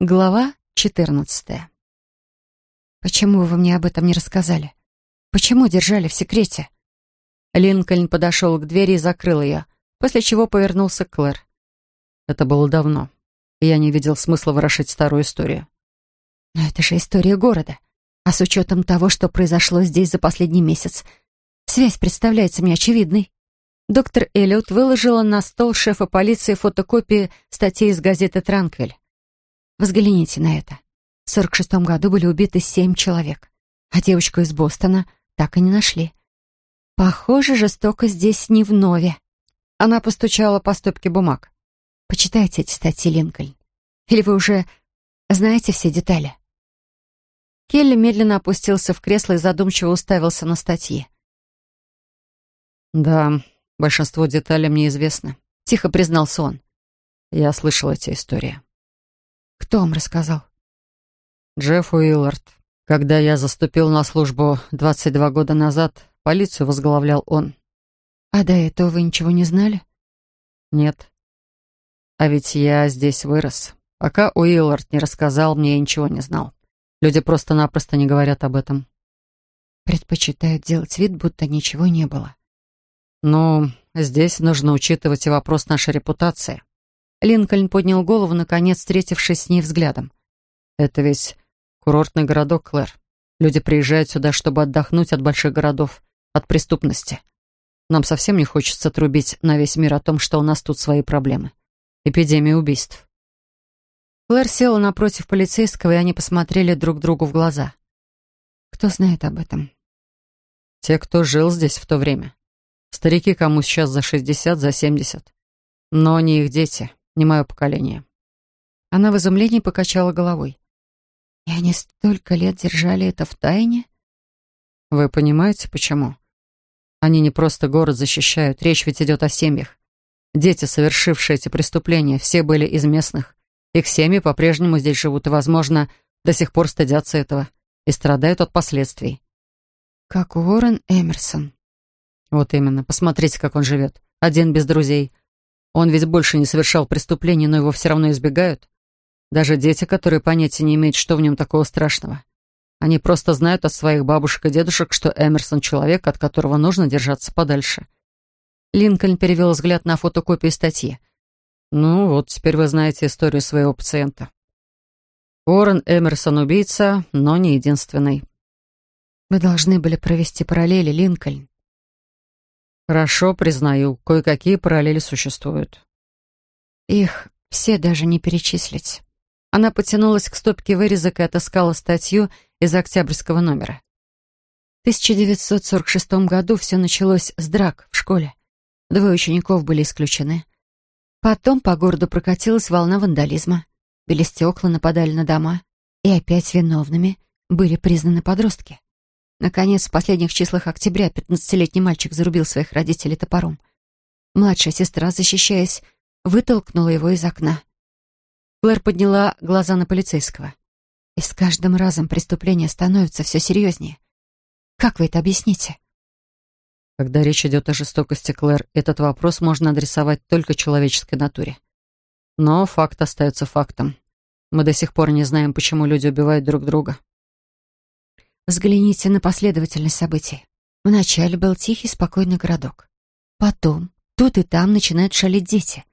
Глава 14. «Почему вы мне об этом не рассказали? Почему держали в секрете?» Линкольн подошел к двери и закрыл ее, после чего повернулся к Клэр. «Это было давно, я не видел смысла ворошить старую историю». «Но это же история города. А с учетом того, что произошло здесь за последний месяц, связь представляется мне очевидной». Доктор Эллиот выложила на стол шефа полиции фотокопии статей из газеты «Транквиль». Взгляните на это. В 46 году были убиты семь человек, а девочку из Бостона так и не нашли. Похоже, жестоко здесь не в нове. Она постучала по стопке бумаг. Почитайте эти статьи, Линкольн. Или вы уже знаете все детали? Келли медленно опустился в кресло и задумчиво уставился на статьи. «Да, большинство деталей мне известно», — тихо признался он. «Я слышал эти истории». Кто вам рассказал? Джефф Уиллард. Когда я заступил на службу 22 года назад, полицию возглавлял он. А до этого вы ничего не знали? Нет. А ведь я здесь вырос. Пока Уиллард не рассказал, мне я ничего не знал. Люди просто-напросто не говорят об этом. Предпочитают делать вид, будто ничего не было. Ну, здесь нужно учитывать и вопрос нашей репутации. Линкольн поднял голову, наконец встретившись с ней взглядом. «Это ведь курортный городок, Клэр. Люди приезжают сюда, чтобы отдохнуть от больших городов, от преступности. Нам совсем не хочется трубить на весь мир о том, что у нас тут свои проблемы. Эпидемия убийств». Клэр села напротив полицейского, и они посмотрели друг другу в глаза. «Кто знает об этом?» «Те, кто жил здесь в то время. Старики, кому сейчас за шестьдесят, за семьдесят. Но не их дети не мое поколение». Она в изумлении покачала головой. «И они столько лет держали это в тайне?» «Вы понимаете, почему? Они не просто город защищают, речь ведь идет о семьях. Дети, совершившие эти преступления, все были из местных. Их семьи по-прежнему здесь живут и, возможно, до сих пор стыдятся этого и страдают от последствий». «Как Уоррен Эмерсон». «Вот именно. Посмотрите, как он живет. Один без друзей. Он ведь больше не совершал преступлений, но его все равно избегают. Даже дети, которые понятия не имеют, что в нем такого страшного. Они просто знают от своих бабушек и дедушек, что Эмерсон — человек, от которого нужно держаться подальше. Линкольн перевел взгляд на фотокопию статьи. «Ну вот, теперь вы знаете историю своего пациента. Уоррен Эмерсон — убийца, но не единственный». «Вы должны были провести параллели, Линкольн. Хорошо, признаю, кое-какие параллели существуют. Их все даже не перечислить. Она потянулась к стопке вырезок и отыскала статью из октябрьского номера. В 1946 году все началось с драк в школе. Двое учеников были исключены. Потом по городу прокатилась волна вандализма. Били стекла, нападали на дома. И опять виновными были признаны подростки. Наконец, в последних числах октября пятнадцатилетний мальчик зарубил своих родителей топором. Младшая сестра, защищаясь, вытолкнула его из окна. Клэр подняла глаза на полицейского. И с каждым разом преступление становится все серьезнее. Как вы это объясните? Когда речь идет о жестокости, Клэр, этот вопрос можно адресовать только человеческой натуре. Но факт остается фактом. Мы до сих пор не знаем, почему люди убивают друг друга. Взгляните на последовательность событий. Вначале был тихий, спокойный городок. Потом тут и там начинают шалить дети.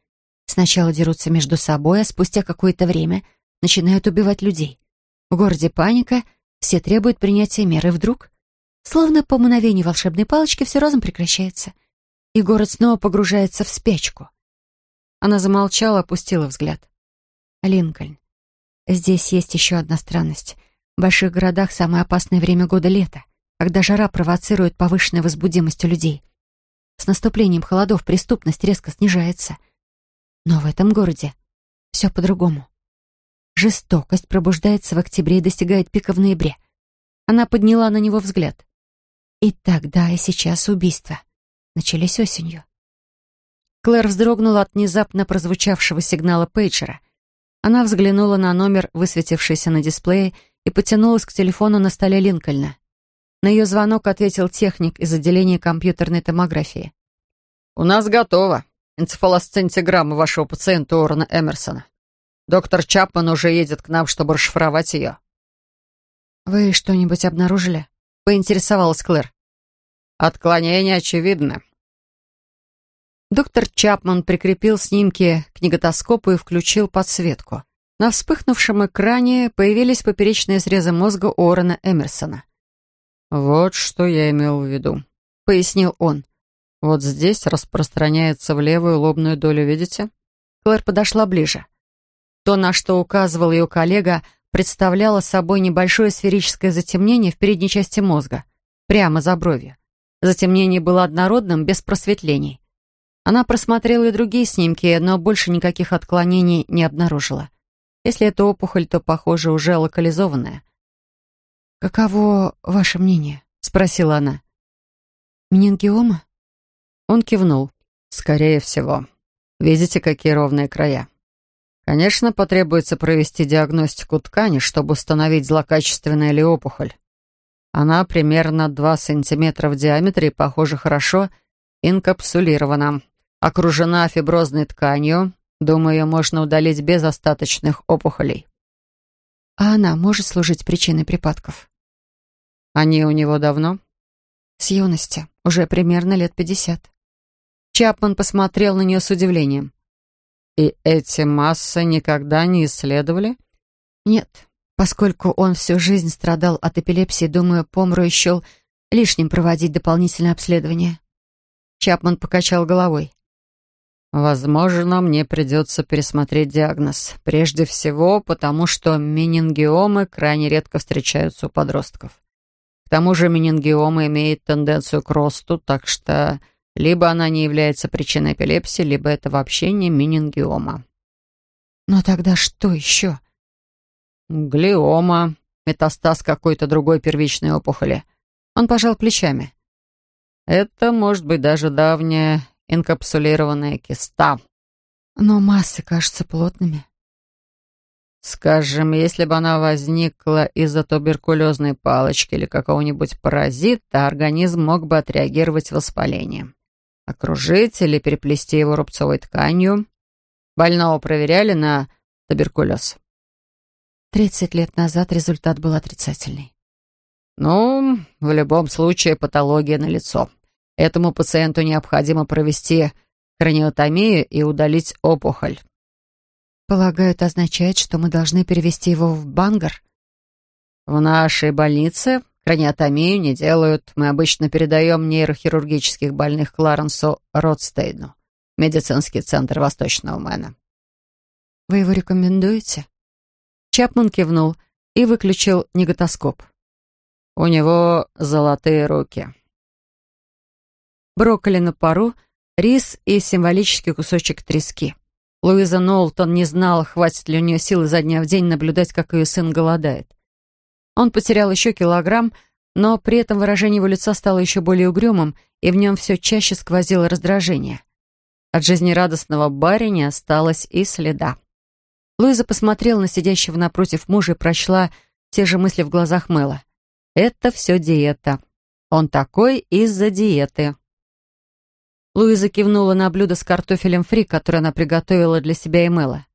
Сначала дерутся между собой, а спустя какое-то время начинают убивать людей. В городе паника, все требуют принятия меры. Вдруг, словно по мановению волшебной палочки, все разом прекращается. И город снова погружается в спячку. Она замолчала, опустила взгляд. Линкольн. Здесь есть еще одна странность. В больших городах самое опасное время года — лето, когда жара провоцирует повышенную возбудимость у людей. С наступлением холодов преступность резко снижается. Но в этом городе все по-другому. Жестокость пробуждается в октябре и достигает пика в ноябре. Она подняла на него взгляд. И тогда, и сейчас убийства начались осенью. Клэр вздрогнула от внезапно прозвучавшего сигнала пейджера. Она взглянула на номер, высветившийся на дисплее, и потянулась к телефону на столе Линкольна. На ее звонок ответил техник из отделения компьютерной томографии. «У нас готово. Энцефалосцинтиграмма вашего пациента Орона Эмерсона. Доктор Чапман уже едет к нам, чтобы расшифровать ее». «Вы что-нибудь обнаружили?» — поинтересовалась Клэр. «Отклонение очевидно». Доктор Чапман прикрепил снимки к неготоскопу и включил подсветку. На вспыхнувшем экране появились поперечные срезы мозга Уоррена Эмерсона. «Вот что я имел в виду», — пояснил он. «Вот здесь распространяется в левую лобную долю, видите?» Клэр подошла ближе. То, на что указывал ее коллега, представляло собой небольшое сферическое затемнение в передней части мозга, прямо за бровью. Затемнение было однородным, без просветлений. Она просмотрела и другие снимки, но больше никаких отклонений не обнаружила. Если это опухоль, то, похоже, уже локализованная. «Каково ваше мнение?» — спросила она. «Менингиома?» Он кивнул. «Скорее всего. Видите, какие ровные края? Конечно, потребуется провести диагностику ткани, чтобы установить злокачественная ли опухоль. Она примерно 2 сантиметра в диаметре и, похоже, хорошо инкапсулирована. Окружена фиброзной тканью. Думаю, ее можно удалить без остаточных опухолей. А она может служить причиной припадков? Они у него давно? С юности. Уже примерно лет пятьдесят. Чапман посмотрел на нее с удивлением. «И эти массы никогда не исследовали?» «Нет, поскольку он всю жизнь страдал от эпилепсии, думаю, Помру счел лишним проводить дополнительное обследование». Чапман покачал головой. «Возможно, мне придется пересмотреть диагноз. Прежде всего, потому что менингиомы крайне редко встречаются у подростков. К тому же менингиома имеет тенденцию к росту, так что либо она не является причиной эпилепсии, либо это вообще не менингиома. Но тогда что еще? Глиома, метастаз какой-то другой первичной опухоли. Он пожал плечами. Это может быть даже давняя инкапсулированная киста. Но массы кажутся плотными. Скажем, если бы она возникла из-за туберкулезной палочки или какого-нибудь паразита, организм мог бы отреагировать воспалением окружить или переплести его рубцовой тканью. Больного проверяли на туберкулез. Тридцать лет назад результат был отрицательный. Ну, в любом случае патология налицо. Этому пациенту необходимо провести краниотомию и удалить опухоль. Полагаю, это означает, что мы должны перевести его в Бангар? В нашей больнице Краниотомию не делают. Мы обычно передаем нейрохирургических больных Кларенсу Ротстейну, медицинский центр Восточного Мэна. Вы его рекомендуете? Чапман кивнул и выключил неготоскоп. У него золотые руки. Брокколи на пару, рис и символический кусочек трески. Луиза Нолтон не знала, хватит ли у нее сил изо дня в день наблюдать, как ее сын голодает. Он потерял еще килограмм, но при этом выражение его лица стало еще более угрюмым, и в нем все чаще сквозило раздражение. От жизнерадостного Барри не осталось и следа. Луиза посмотрела на сидящего напротив мужа и прочла те же мысли в глазах Мэла. «Это все диета. Он такой из-за диеты». Луиза кивнула на блюдо с картофелем фри, которое она приготовила для себя и Мэла.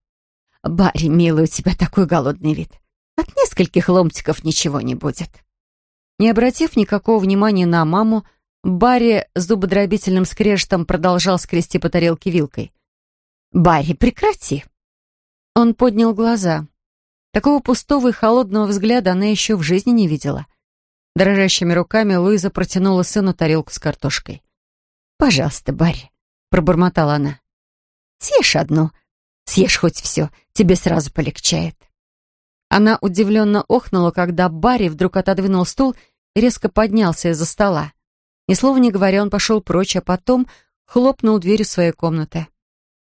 «Барри, милый, у тебя такой голодный вид. От нескольких ломтиков ничего не будет. Не обратив никакого внимания на маму, Барри с зубодробительным скрежетом продолжал скрести по тарелке вилкой. «Барри, прекрати!» Он поднял глаза. Такого пустого и холодного взгляда она еще в жизни не видела. Дрожащими руками Луиза протянула сыну тарелку с картошкой. «Пожалуйста, Барри», — пробормотала она. «Съешь одну. Съешь хоть все, тебе сразу полегчает». Она удивленно охнула, когда Барри вдруг отодвинул стул и резко поднялся из-за стола. Ни слова не говоря, он пошел прочь, а потом хлопнул дверью своей комнаты.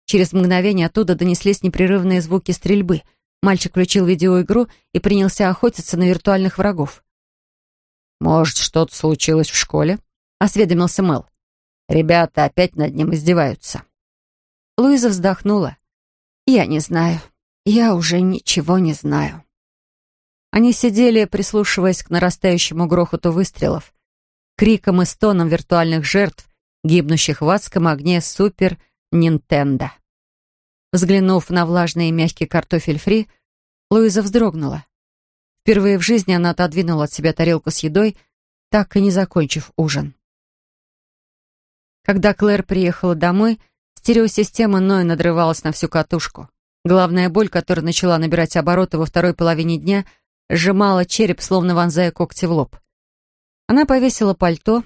Через мгновение оттуда донеслись непрерывные звуки стрельбы. Мальчик включил видеоигру и принялся охотиться на виртуальных врагов. «Может, что-то случилось в школе?» — осведомился Мэл. «Ребята опять над ним издеваются». Луиза вздохнула. «Я не знаю. Я уже ничего не знаю». Они сидели, прислушиваясь к нарастающему грохоту выстрелов, крикам и стонам виртуальных жертв, гибнущих в адском огне Супер Нинтендо. Взглянув на влажный и мягкий картофель фри, Луиза вздрогнула. Впервые в жизни она отодвинула от себя тарелку с едой, так и не закончив ужин. Когда Клэр приехала домой, стереосистема Ноя надрывалась на всю катушку. Главная боль, которая начала набирать обороты во второй половине дня, сжимала череп, словно вонзая когти в лоб. Она повесила пальто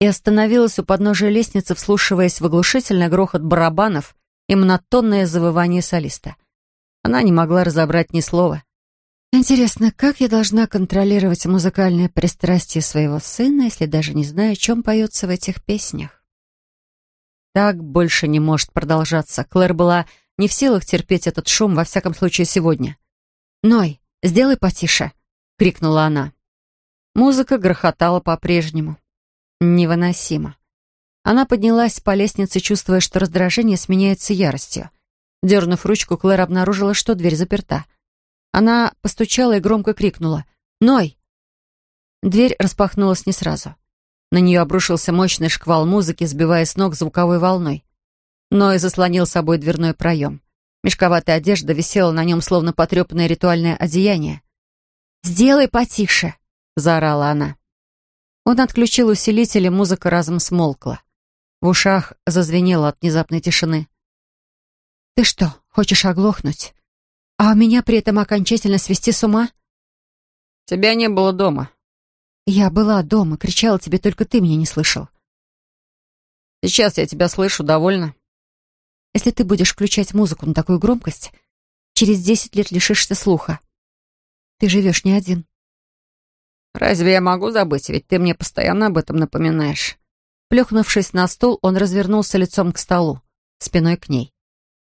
и остановилась у подножия лестницы, вслушиваясь в оглушительный грохот барабанов и монотонное завывание солиста. Она не могла разобрать ни слова. Интересно, как я должна контролировать музыкальное пристрастие своего сына, если даже не знаю, о чем поется в этих песнях? Так больше не может продолжаться. Клэр была не в силах терпеть этот шум, во всяком случае сегодня. «Ной, сделай потише!» — крикнула она. Музыка грохотала по-прежнему. Невыносимо. Она поднялась по лестнице, чувствуя, что раздражение сменяется яростью. Дернув ручку, Клэр обнаружила, что дверь заперта. Она постучала и громко крикнула «Ной!». Дверь распахнулась не сразу. На нее обрушился мощный шквал музыки, сбивая с ног звуковой волной. Ной заслонил собой дверной проем. Мешковатая одежда висела на нем, словно потрепанное ритуальное одеяние. «Сделай потише!» — заорала она. Он отключил усилитель, и музыка разом смолкла. В ушах зазвенело от внезапной тишины. «Ты что, хочешь оглохнуть? А меня при этом окончательно свести с ума?» «Тебя не было дома». «Я была дома, кричала тебе, только ты меня не слышал». «Сейчас я тебя слышу, довольно». «Если ты будешь включать музыку на такую громкость, через десять лет лишишься слуха. Ты живешь не один». «Разве я могу забыть? Ведь ты мне постоянно об этом напоминаешь». Плюхнувшись на стул, он развернулся лицом к столу, спиной к ней.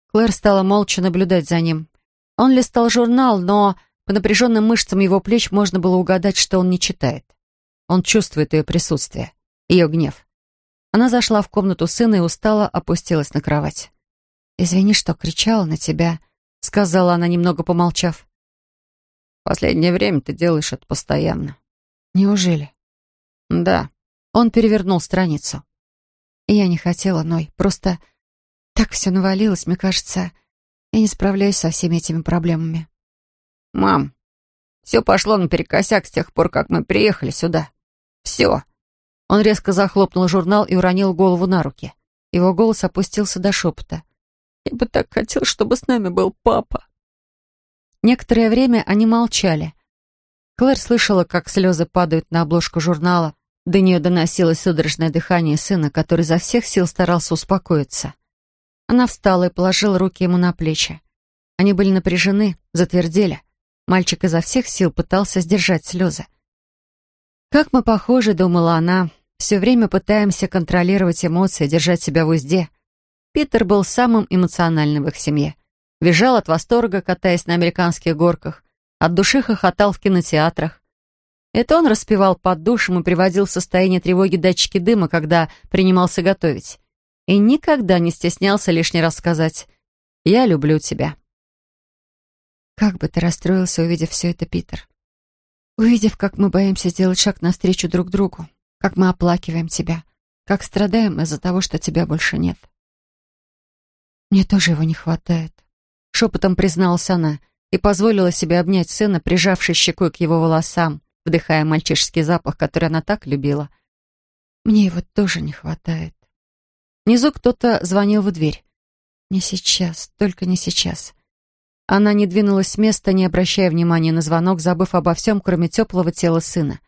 Клэр стала молча наблюдать за ним. Он листал журнал, но по напряженным мышцам его плеч можно было угадать, что он не читает. Он чувствует ее присутствие, ее гнев. Она зашла в комнату сына и устало опустилась на кровать. «Извини, что кричала на тебя», — сказала она, немного помолчав. «Последнее время ты делаешь это постоянно». «Неужели?» «Да». Он перевернул страницу. «Я не хотела, Ной, просто так все навалилось, мне кажется, я не справляюсь со всеми этими проблемами». «Мам, все пошло наперекосяк с тех пор, как мы приехали сюда. Все». Он резко захлопнул журнал и уронил голову на руки. Его голос опустился до шепота. «Я бы так хотел, чтобы с нами был папа». Некоторое время они молчали. Клэр слышала, как слезы падают на обложку журнала. До нее доносилось судорожное дыхание сына, который изо всех сил старался успокоиться. Она встала и положила руки ему на плечи. Они были напряжены, затвердели. Мальчик изо всех сил пытался сдержать слезы. «Как мы похожи», — думала она, — «все время пытаемся контролировать эмоции, держать себя в узде». Питер был самым эмоциональным в их семье. Визжал от восторга, катаясь на американских горках, от души хохотал в кинотеатрах. Это он распевал под душем и приводил в состояние тревоги датчики дыма, когда принимался готовить. И никогда не стеснялся лишний раз сказать «Я люблю тебя». Как бы ты расстроился, увидев все это, Питер. Увидев, как мы боимся сделать шаг навстречу друг другу, как мы оплакиваем тебя, как страдаем из-за того, что тебя больше нет. Мне тоже его не хватает. Шепотом призналась она и позволила себе обнять сына, прижавшись щекой к его волосам, вдыхая мальчишеский запах, который она так любила. Мне его тоже не хватает. Внизу кто-то звонил в дверь. Не сейчас, только не сейчас. Она не двинулась с места, не обращая внимания на звонок, забыв обо всем, кроме теплого тела сына.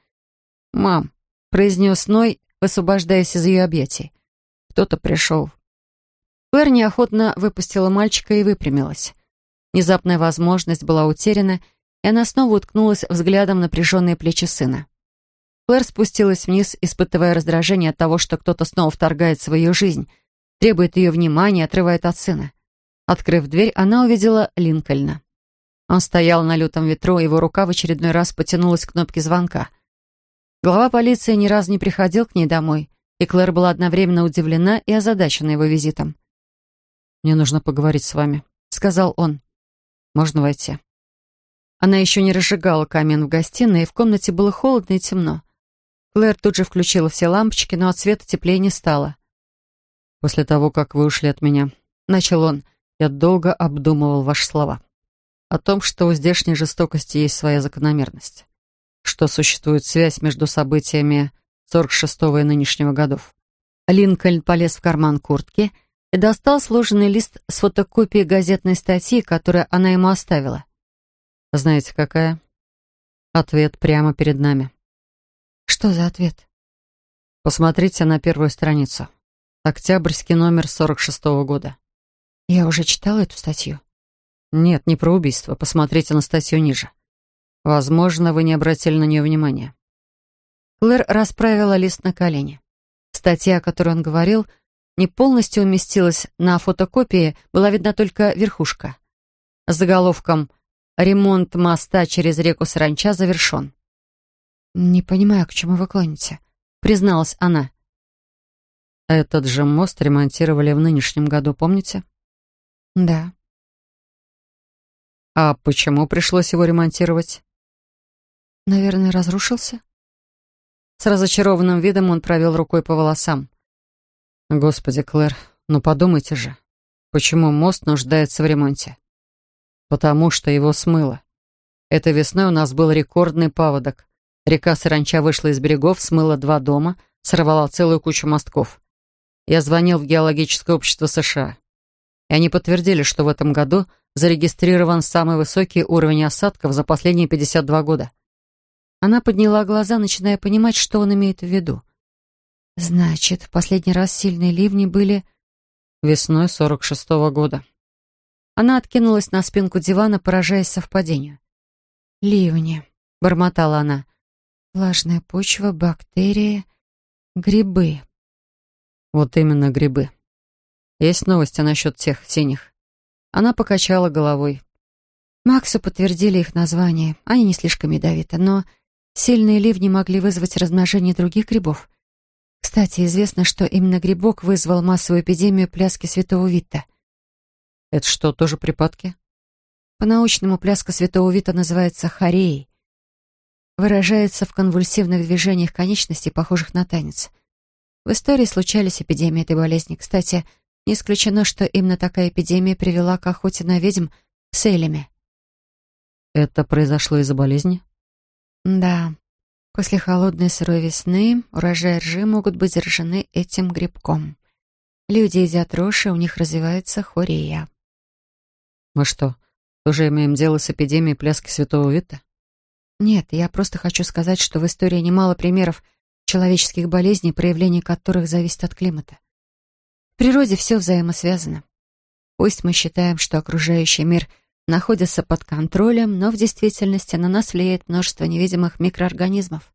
«Мам», — произнес Ной, высвобождаясь из ее объятий. «Кто-то пришел». Клэр неохотно выпустила мальчика и выпрямилась. Внезапная возможность была утеряна, и она снова уткнулась взглядом на напряженные плечи сына. Клэр спустилась вниз, испытывая раздражение от того, что кто-то снова вторгается в ее жизнь, требует ее внимания, отрывает от сына. Открыв дверь, она увидела Линкольна. Он стоял на лютом ветру, его рука в очередной раз потянулась к кнопке звонка. Глава полиции ни разу не приходил к ней домой, и Клэр была одновременно удивлена и озадачена его визитом. «Мне нужно поговорить с вами», — сказал он. Можно войти?» Она еще не разжигала камин в гостиной, и в комнате было холодно и темно. Клэр тут же включила все лампочки, но от света теплее не стало. «После того, как вы ушли от меня», — начал он, Я долго обдумывал ваши слова. О том, что у здешней жестокости есть своя закономерность. Что существует связь между событиями 46-го и нынешнего годов. Линкольн полез в карман куртки и достал сложенный лист с фотокопией газетной статьи, которую она ему оставила. Знаете, какая? Ответ прямо перед нами. Что за ответ? Посмотрите на первую страницу. Октябрьский номер 46-го года. Я уже читала эту статью. Нет, не про убийство. Посмотрите на статью ниже. Возможно, вы не обратили на нее внимания. Клэр расправила лист на колени. Статья, о которой он говорил, не полностью уместилась на фотокопии, была видна только верхушка. С заголовком «Ремонт моста через реку Саранча завершен». «Не понимаю, к чему вы клоните», — призналась она. «Этот же мост ремонтировали в нынешнем году, помните?» «Да». «А почему пришлось его ремонтировать?» «Наверное, разрушился?» С разочарованным видом он провел рукой по волосам. «Господи, Клэр, ну подумайте же, почему мост нуждается в ремонте?» «Потому что его смыло. Этой весной у нас был рекордный паводок. Река Саранча вышла из берегов, смыла два дома, сорвала целую кучу мостков. Я звонил в геологическое общество США. И они подтвердили, что в этом году зарегистрирован самый высокий уровень осадков за последние 52 года. Она подняла глаза, начиная понимать, что он имеет в виду. «Значит, в последний раз сильные ливни были...» «Весной 46-го года». Она откинулась на спинку дивана, поражаясь совпадению. «Ливни», — бормотала она. «Влажная почва, бактерии, грибы». «Вот именно грибы. Есть новости насчет тех синих?» Она покачала головой. Максу подтвердили их название. Они не слишком ядовиты, но Сильные ливни могли вызвать размножение других грибов. Кстати, известно, что именно грибок вызвал массовую эпидемию пляски святого Вита. Это что, тоже припадки? По-научному пляска святого Вита называется хореей. Выражается в конвульсивных движениях конечностей, похожих на танец. В истории случались эпидемии этой болезни. Кстати, не исключено, что именно такая эпидемия привела к охоте на ведьм в Сейлеме. Это произошло из-за болезни? Да, после холодной сырой весны урожаи ржи могут быть заражены этим грибком. Люди едят рожь, и у них развивается хорея. Мы что, тоже имеем дело с эпидемией пляски Святого Вита? Нет, я просто хочу сказать, что в истории немало примеров человеческих болезней, проявление которых зависит от климата. В природе все взаимосвязано. Пусть мы считаем, что окружающий мир — находятся под контролем, но в действительности на нас влияет множество невидимых микроорганизмов.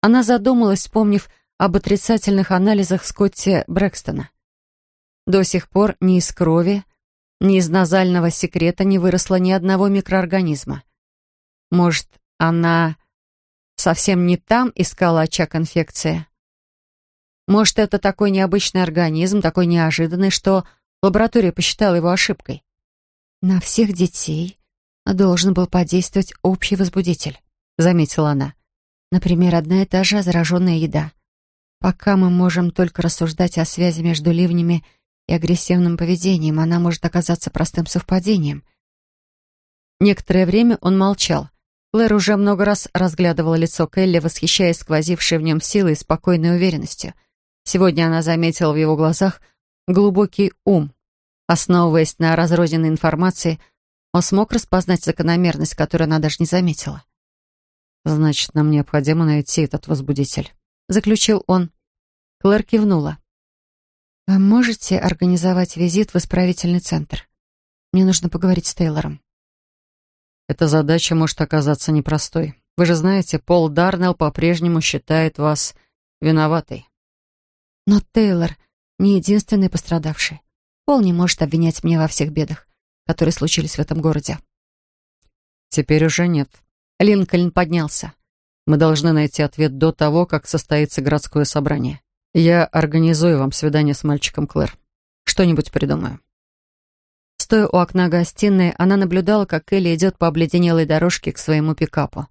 Она задумалась, вспомнив об отрицательных анализах Скотти Брэкстона. До сих пор ни из крови, ни из назального секрета не выросло ни одного микроорганизма. Может, она совсем не там искала очаг инфекции? Может, это такой необычный организм, такой неожиданный, что лаборатория посчитала его ошибкой? «На всех детей должен был подействовать общий возбудитель», — заметила она. «Например, одна и та же зараженная еда. Пока мы можем только рассуждать о связи между ливнями и агрессивным поведением, она может оказаться простым совпадением». Некоторое время он молчал. Клэр уже много раз разглядывала лицо Келли, восхищаясь сквозившей в нем силой и спокойной уверенностью. Сегодня она заметила в его глазах глубокий ум, Основываясь на разрозненной информации, он смог распознать закономерность, которую она даже не заметила. «Значит, нам необходимо найти этот возбудитель», — заключил он. Клэр кивнула. «Вы можете организовать визит в исправительный центр? Мне нужно поговорить с Тейлором». «Эта задача может оказаться непростой. Вы же знаете, Пол Дарнелл по-прежнему считает вас виноватой». «Но Тейлор не единственный пострадавший. Пол не может обвинять меня во всех бедах, которые случились в этом городе. Теперь уже нет. Линкольн поднялся. Мы должны найти ответ до того, как состоится городское собрание. Я организую вам свидание с мальчиком Клэр. Что-нибудь придумаю. Стоя у окна гостиной, она наблюдала, как Элли идет по обледенелой дорожке к своему пикапу.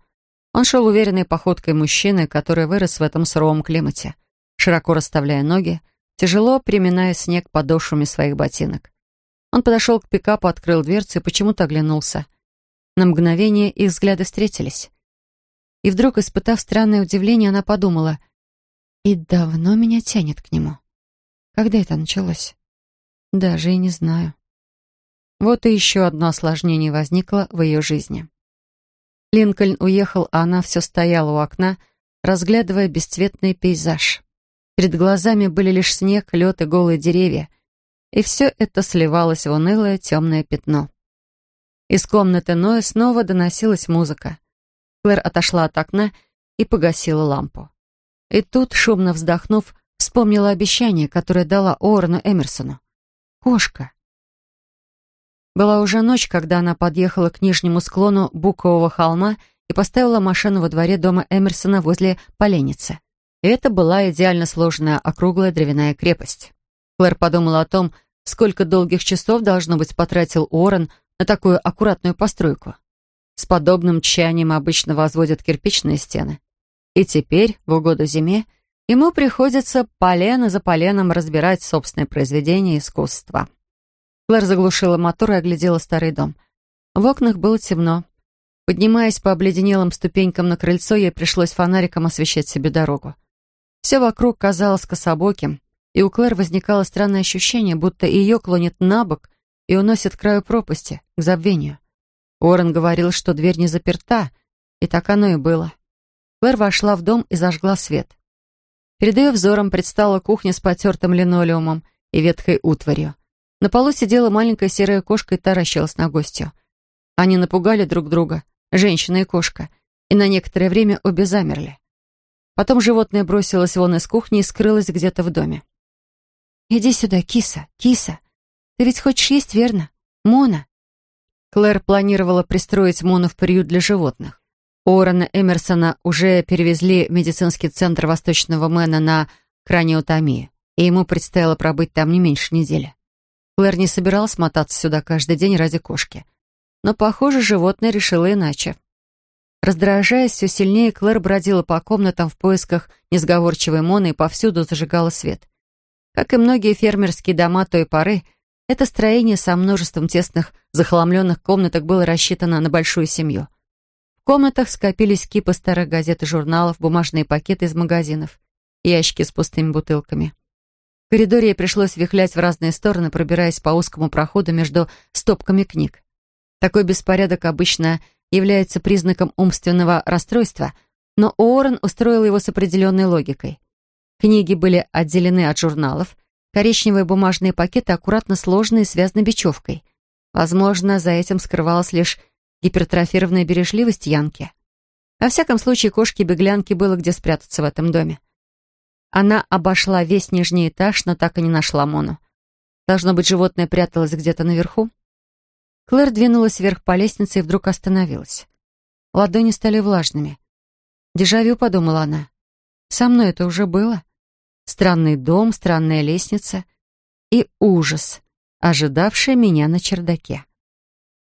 Он шел уверенной походкой мужчины, который вырос в этом суровом климате, широко расставляя ноги, тяжело приминая снег подошвами своих ботинок. Он подошел к пикапу, открыл дверцу и почему-то оглянулся. На мгновение их взгляды встретились. И вдруг, испытав странное удивление, она подумала, «И давно меня тянет к нему. Когда это началось? Даже и не знаю». Вот и еще одно осложнение возникло в ее жизни. Линкольн уехал, а она все стояла у окна, разглядывая бесцветный пейзаж. Перед глазами были лишь снег, лед и голые деревья, и все это сливалось в унылое темное пятно. Из комнаты Ноя снова доносилась музыка. Клэр отошла от окна и погасила лампу. И тут, шумно вздохнув, вспомнила обещание, которое дала Уоррену Эмерсону. «Кошка». Была уже ночь, когда она подъехала к нижнему склону Букового холма и поставила машину во дворе дома Эмерсона возле поленницы. это была идеально сложенная округлая деревянная крепость. Клэр подумала о том, сколько долгих часов, должно быть, потратил Уоррен на такую аккуратную постройку. С подобным тщанием обычно возводят кирпичные стены. И теперь, в угоду зиме, ему приходится полено за поленом разбирать собственное произведение искусства. Клэр заглушила мотор и оглядела старый дом. В окнах было темно. Поднимаясь по обледенелым ступенькам на крыльцо, ей пришлось фонариком освещать себе дорогу. Все вокруг казалось кособоким, и у Клэр возникало странное ощущение, будто ее клонит на бок и уносит к краю пропасти, к забвению. Уоррен говорил, что дверь не заперта, и так оно и было. Клэр вошла в дом и зажгла свет. Перед ее взором предстала кухня с потертым линолеумом и ветхой утварью. На полу сидела маленькая серая кошка и таращилась на гостью. Они напугали друг друга, женщина и кошка, и на некоторое время обе замерли. Потом животное бросилось вон из кухни и скрылось где-то в доме. «Иди сюда, киса, киса. Ты ведь хочешь есть, верно? Мона?» Клэр планировала пристроить Мону в приют для животных. Уоррена Эмерсона уже перевезли в медицинский центр Восточного Мэна на краниотомию, и ему предстояло пробыть там не меньше недели. Клэр не собиралась мотаться сюда каждый день ради кошки. Но, похоже, животное решило иначе. Раздражаясь все сильнее, Клэр бродила по комнатам в поисках несговорчивой Моны и повсюду зажигала свет. Как и многие фермерские дома той поры, это строение со множеством тесных, захламленных комнаток было рассчитано на большую семью. В комнатах скопились кипы старых газет и журналов, бумажные пакеты из магазинов, ящики с пустыми бутылками. Коридоре ей пришлось вихлять в разные стороны, пробираясь по узкому проходу между стопками книг. Такой беспорядок обычно является признаком умственного расстройства, но Уоррен устроил его с определенной логикой. Книги были отделены от журналов, коричневые бумажные пакеты аккуратно сложены и связаны бечевкой. Возможно, за этим скрывалась лишь гипертрофированная бережливость Янки. Во всяком случае, кошки-беглянки было где спрятаться в этом доме. Она обошла весь нижний этаж, но так и не нашла Мону. Должно быть, животное пряталось где-то наверху. Клэр двинулась вверх по лестнице и вдруг остановилась. Ладони стали влажными. «Дежавю», — подумала она. «Со мной это уже было. Странный дом, странная лестница и ужас, ожидавший меня на чердаке.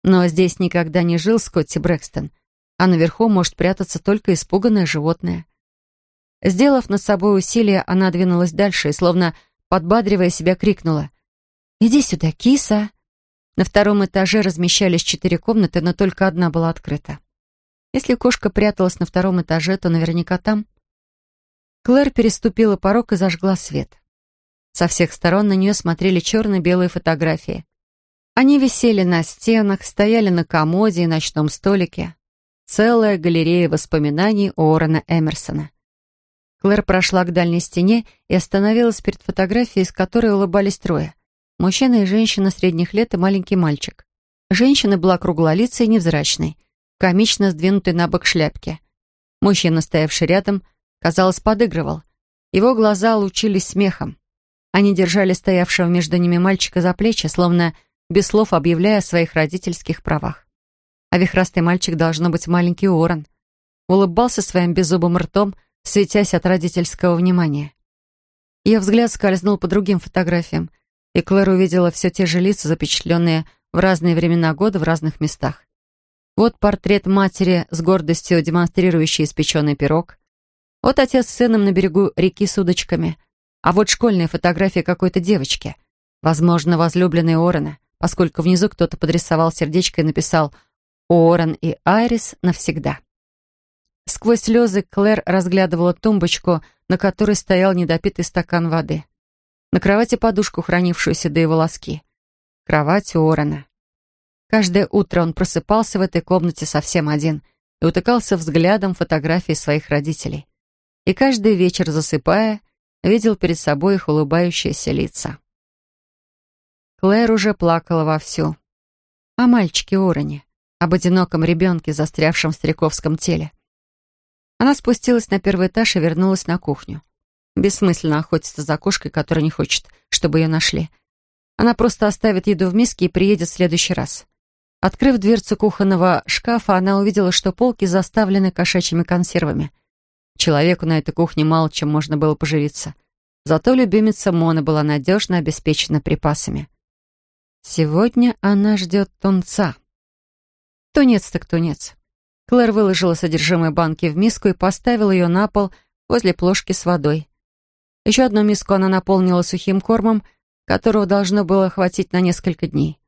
Но здесь никогда не жил Скотти Брэкстон, а наверху может прятаться только испуганное животное. Сделав над собой усилие, она двинулась дальше и, словно подбадривая себя, крикнула. «Иди сюда, киса!» На втором этаже размещались четыре комнаты, но только одна была открыта. Если кошка пряталась на втором этаже, то наверняка там. Клэр переступила порог и зажгла свет. Со всех сторон на нее смотрели черно-белые фотографии. Они висели на стенах, стояли на комоде и ночном столике. Целая галерея воспоминаний Уоррена Эмерсона. Клэр прошла к дальней стене и остановилась перед фотографией, с которой улыбались трое. Мужчина и женщина средних лет и маленький мальчик. Женщина была круглолицей и невзрачной, комично сдвинутой на бок шляпки. Мужчина, стоявший рядом, казалось, подыгрывал. Его глаза лучились смехом. Они держали стоявшего между ними мальчика за плечи, словно без слов объявляя о своих родительских правах. А вихрастый мальчик должно быть маленький Уоррен. Улыбался своим беззубым ртом, светясь от родительского внимания. Ее взгляд скользнул по другим фотографиям, и Клэр увидела все те же лица, запечатленные в разные времена года в разных местах. Вот портрет матери с гордостью, демонстрирующий испеченный пирог. Вот отец с сыном на берегу реки с удочками. А вот школьная фотография какой-то девочки, возможно, возлюбленной Орена, поскольку внизу кто-то подрисовал сердечко и написал «Уоррен и Айрис навсегда». Сквозь слезы Клэр разглядывала тумбочку, на которой стоял недопитый стакан воды. На кровати подушку, хранившую седые волоски. Кровать Уоррена. Каждое утро он просыпался в этой комнате совсем один и утыкался взглядом фотографии своих родителей. И каждый вечер, засыпая, видел перед собой их улыбающиеся лица. Клэр уже плакала вовсю. О мальчике Уоррене, об одиноком ребенке, застрявшем в стариковском теле. Она спустилась на первый этаж и вернулась на кухню. Бессмысленно охотиться за кошкой, которая не хочет, чтобы ее нашли. Она просто оставит еду в миске и приедет в следующий раз. Открыв дверцу кухонного шкафа, она увидела, что полки заставлены кошачьими консервами. Человеку на этой кухне мало чем можно было поживиться. Зато любимица Мона была надежно обеспечена припасами. Сегодня она ждет тунца. Тунец так тунец. Клэр выложила содержимое банки в миску и поставила ее на пол возле плошки с водой. Еще одну миску она наполнила сухим кормом, которого должно было хватить на несколько дней.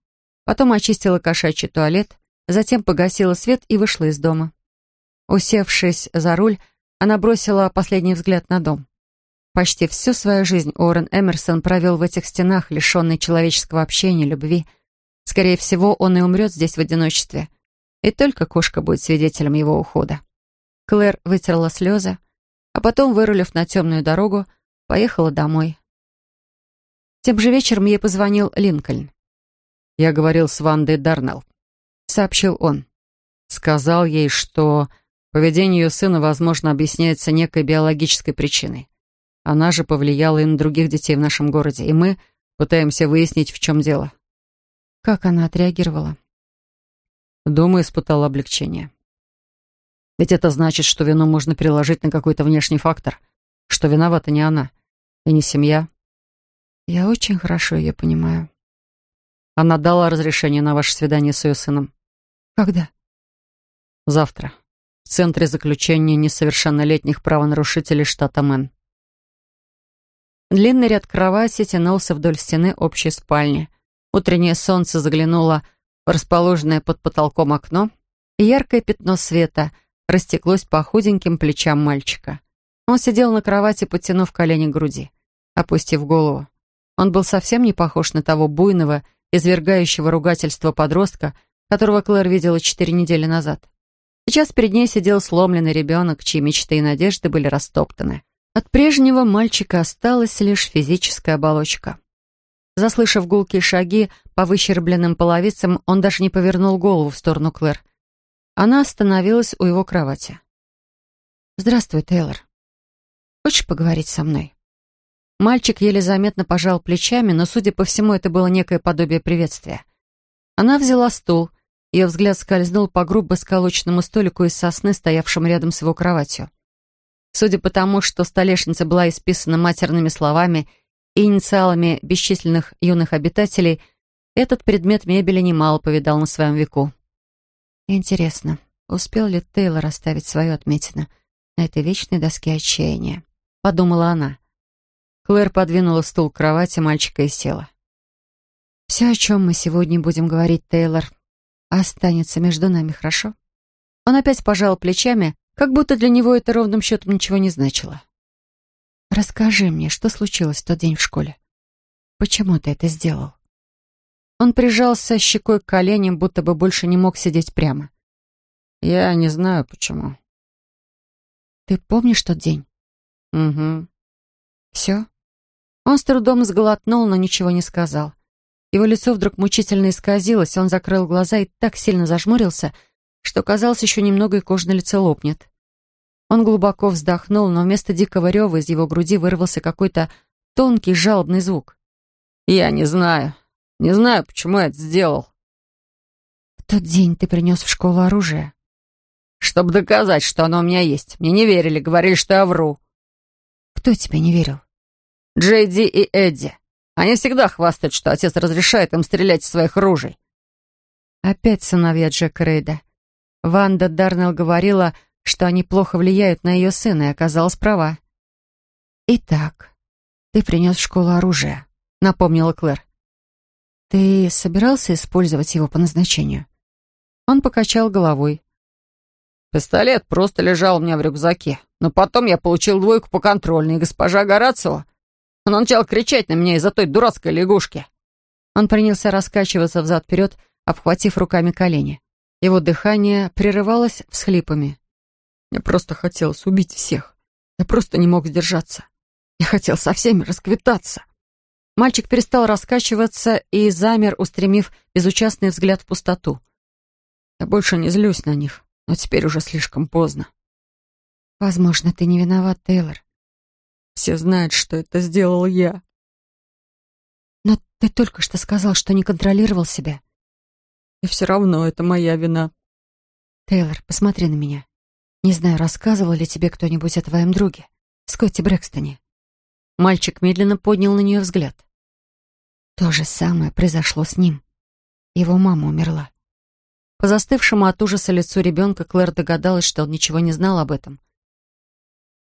Потом очистила кошачий туалет, затем погасила свет и вышла из дома. Усевшись за руль, она бросила последний взгляд на дом. Почти всю свою жизнь Уоррен Эмерсон провел в этих стенах, лишенный человеческого общения, любви. Скорее всего, он и умрет здесь в одиночестве. И только кошка будет свидетелем его ухода. Клэр вытерла слезы, а потом, вырулив на темную дорогу, поехала домой. Тем же вечером ей позвонил Линкольн. «Я говорил с Вандой Дарнелл», — сообщил он. Сказал ей, что поведение ее сына, возможно, объясняется некой биологической причиной. Она же повлияла и на других детей в нашем городе, и мы пытаемся выяснить, в чем дело. Как она отреагировала? Думаю, испытала облегчение. Ведь это значит, что вину можно переложить на какой-то внешний фактор, что виновата не она и не семья. Я очень хорошо ее понимаю. Она дала разрешение на ваше свидание с ее сыном. Когда? Завтра. В Центре заключения несовершеннолетних правонарушителей штата Мэн. Длинный ряд кровати тянулся вдоль стены общей спальни. Утреннее солнце заглянуло расположенное под потолком окно, и яркое пятно света растеклось по худеньким плечам мальчика. Он сидел на кровати, подтянув колени к груди, опустив голову. Он был совсем не похож на того буйного, извергающего ругательства подростка, которого Клэр видела четыре недели назад. Сейчас перед ней сидел сломленный ребенок, чьи мечты и надежды были растоптаны. От прежнего мальчика осталась лишь физическая оболочка. Заслышав гулкие шаги по выщербленным половицам, он даже не повернул голову в сторону Клэр. Она остановилась у его кровати. «Здравствуй, Тейлор. Хочешь поговорить со мной?» Мальчик еле заметно пожал плечами, но, судя по всему, это было некое подобие приветствия. Она взяла стул. Ее взгляд скользнул по грубо сколоченному столику из сосны, стоявшему рядом с его кроватью. Судя по тому, что столешница была исписана матерными словами и инициалами бесчисленных юных обитателей, этот предмет мебели немало повидал на своем веку. Интересно, успел ли Тейлор оставить свою отметину на этой вечной доске отчаяния? Подумала она. Клэр подвинула стул к кровати мальчика и села. «Все, о чем мы сегодня будем говорить, Тейлор, останется между нами, хорошо?» Он опять пожал плечами, как будто для него это ровным счетом ничего не значило. «Расскажи мне, что случилось в тот день в школе? Почему ты это сделал?» Он прижался щекой к коленям, будто бы больше не мог сидеть прямо. «Я не знаю, почему». «Ты помнишь тот день?» «Угу». «Все?» Он с трудом сглотнул, но ничего не сказал. Его лицо вдруг мучительно исказилось, он закрыл глаза и так сильно зажмурился, что казалось, еще немного и кожа на лице лопнет. Он глубоко вздохнул, но вместо дикого рева из его груди вырвался какой-то тонкий жалобный звук. «Я не знаю. Не знаю, почему я это сделал». «В тот день ты принес в школу оружие?» «Чтобы доказать, что оно у меня есть. Мне не верили, говорили, что я вру». «Кто тебе не верил?» «Джейди и Эдди. Они всегда хвастают, что отец разрешает им стрелять из своих ружей». Опять сыновья Джека Рейда. Ванда Дарнелл говорила, что они плохо влияют на ее сына, и оказалась права. «Итак, ты принес в школу оружие», — напомнила Клэр. «Ты собирался использовать его по назначению?» Он покачал головой. «Пистолет просто лежал у меня в рюкзаке. Но потом я получил двойку по контрольной, госпожа Горацио... Он начал кричать на меня из-за той дурацкой лягушки». Он принялся раскачиваться взад-вперед, обхватив руками колени. Его дыхание прерывалось всхлипами. Мне просто хотелось убить всех. Я просто не мог сдержаться. Я хотел со всеми расквитаться. Мальчик перестал раскачиваться и замер, устремив безучастный взгляд в пустоту. Я больше не злюсь на них, но теперь уже слишком поздно. «Возможно, ты не виноват, Тейлор». «Все знают, что это сделал я». «Но ты только что сказал, что не контролировал себя». «И все равно это моя вина». «Тейлор, посмотри на меня. Не знаю, рассказывал ли тебе кто-нибудь о твоем друге, Скотти Брэкстоне». Мальчик медленно поднял на нее взгляд. То же самое произошло с ним. Его мама умерла. По застывшему от ужаса лицу ребенка Клэр догадалась, что он ничего не знал об этом.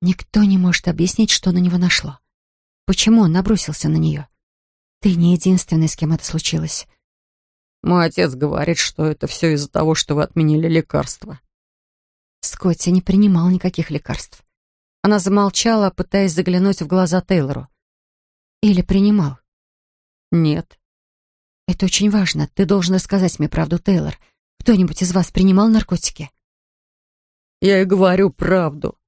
Никто не может объяснить, что на него нашло. Почему он набросился на нее? Ты не единственный, с кем это случилось. Мой отец говорит, что это все из-за того, что вы отменили лекарства. Скотти не принимал никаких лекарств. Она замолчала, пытаясь заглянуть в глаза Тейлору. Или принимал? Нет. Это очень важно. Ты должен рассказать мне правду, Тейлор. Кто-нибудь из вас принимал наркотики? Я и говорю правду.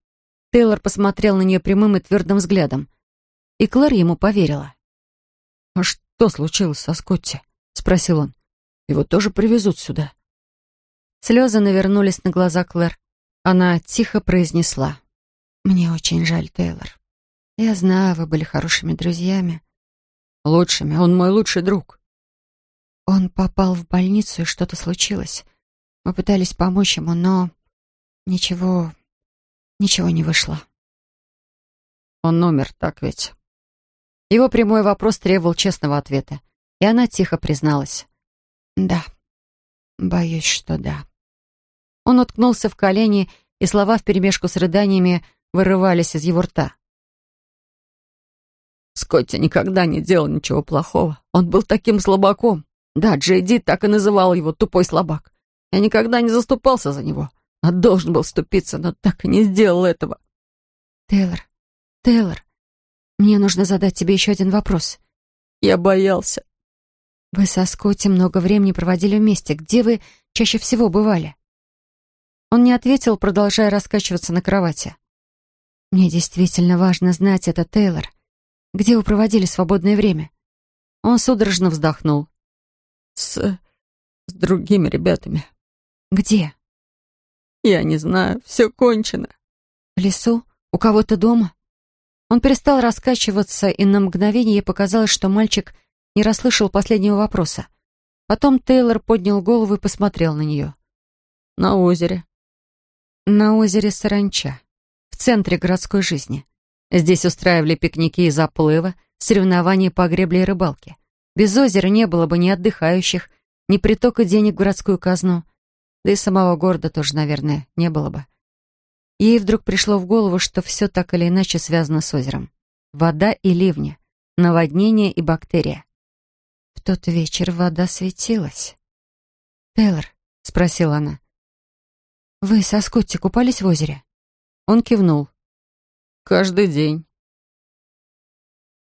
Тейлор посмотрел на нее прямым и твердым взглядом. И Клэр ему поверила. «А что случилось со Скотти?» — спросил он. «Его тоже привезут сюда». Слезы навернулись на глаза Клэр. Она тихо произнесла. «Мне очень жаль, Тейлор. Я знаю, вы были хорошими друзьями». «Лучшими. Он мой лучший друг». Он попал в больницу, и что-то случилось. Мы пытались помочь ему, но ничего Ничего не вышло. Он умер, так ведь? Его прямой вопрос требовал честного ответа, и она тихо призналась. Да, боюсь, что да. Он уткнулся в колени, и слова вперемешку с рыданиями вырывались из его рта. Скотти никогда не делал ничего плохого. Он был таким слабаком. Да, Джейди так и называл его «тупой слабак». Я никогда не заступался за него. А должен был вступиться, но так и не сделал этого. Тейлор, Тейлор, мне нужно задать тебе еще один вопрос. Я боялся. Вы со Скотти много времени проводили вместе. Где вы чаще всего бывали? Он не ответил, продолжая раскачиваться на кровати. Мне действительно важно знать это, Тейлор. Где вы проводили свободное время? Он судорожно вздохнул. С... с другими ребятами. Где? Я не знаю, все кончено. В лесу? У кого-то дома? Он перестал раскачиваться, и на мгновение ей показалось, что мальчик не расслышал последнего вопроса. Потом Тейлор поднял голову и посмотрел на нее. На озере. На озере Саранча, в центре городской жизни. Здесь устраивали пикники и заплывы, соревнования по гребле и рыбалке. Без озера не было бы ни отдыхающих, ни притока денег в городскую казну, да и самого города тоже, наверное, не было бы. Ей вдруг пришло в голову, что все так или иначе связано с озером. Вода и ливни, наводнение и бактерия. В тот вечер вода светилась. «Тейлор», — спросила она, — «вы со Скотти купались в озере?» Он кивнул. «Каждый день.